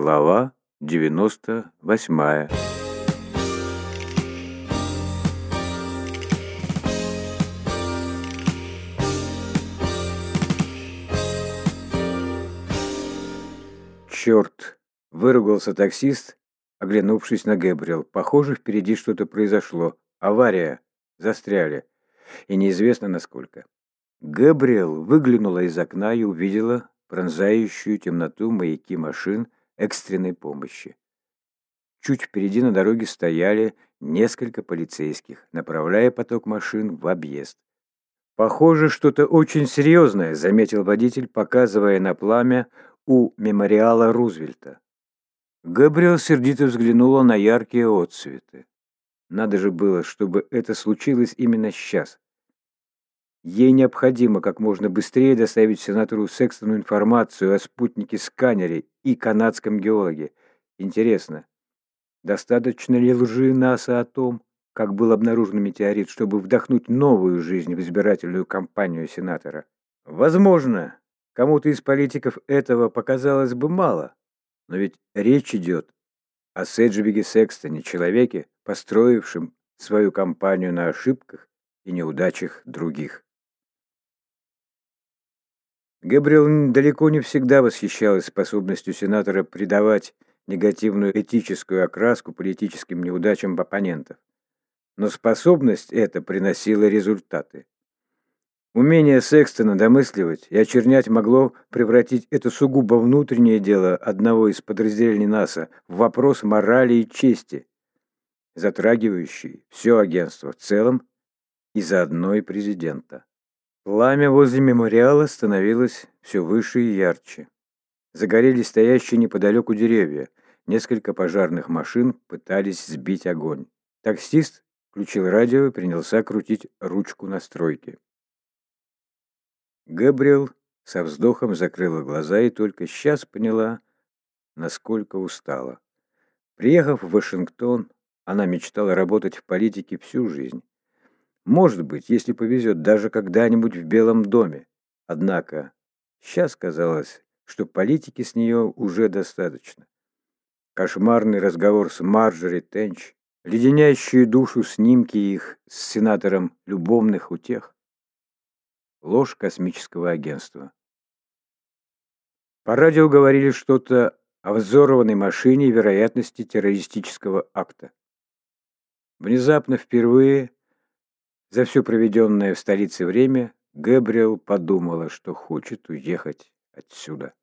Глава 98 «Черт!» — выругался таксист, оглянувшись на Гэбриэл. «Похоже, впереди что-то произошло. Авария. Застряли. И неизвестно насколько». Гэбриэл выглянула из окна и увидела пронзающую темноту маяки машин экстренной помощи. Чуть впереди на дороге стояли несколько полицейских, направляя поток машин в объезд. «Похоже, что-то очень серьезное», — заметил водитель, показывая на пламя у мемориала Рузвельта. Габриэл сердито взглянула на яркие отцветы. Надо же было, чтобы это случилось именно сейчас. Ей необходимо как можно быстрее доставить сенатору Секстону информацию о спутнике-сканере и канадском геологе. Интересно, достаточно ли лжи НАСА о том, как был обнаружен метеорит, чтобы вдохнуть новую жизнь в избирательную кампанию сенатора? Возможно, кому-то из политиков этого показалось бы мало, но ведь речь идет о Седжвиге Секстоне, человеке, построившем свою кампанию на ошибках и неудачах других. Габриэл далеко не всегда восхищалась способностью сенатора придавать негативную этическую окраску политическим неудачам оппонентов. Но способность эта приносила результаты. Умение Секстона домысливать и очернять могло превратить это сугубо внутреннее дело одного из подразделений НАСА в вопрос морали и чести, затрагивающий все агентство в целом и заодно и президента. Пламя возле мемориала становилось все выше и ярче. Загорелись стоящие неподалеку деревья. Несколько пожарных машин пытались сбить огонь. Таксист включил радио и принялся крутить ручку настройки. Габриэл со вздохом закрыла глаза и только сейчас поняла, насколько устала. Приехав в Вашингтон, она мечтала работать в политике всю жизнь. Может быть, если повезет, даже когда-нибудь в Белом доме. Однако, сейчас казалось, что политики с нее уже достаточно. Кошмарный разговор с Марджори Тенч, леденящие душу снимки их с сенатором любовных утех. Ложь космического агентства. По радио говорили что-то о взорванной машине и вероятности террористического акта. Внезапно впервые за все проведенное в столице время Гэбриэл подумала, что хочет уехать отсюда.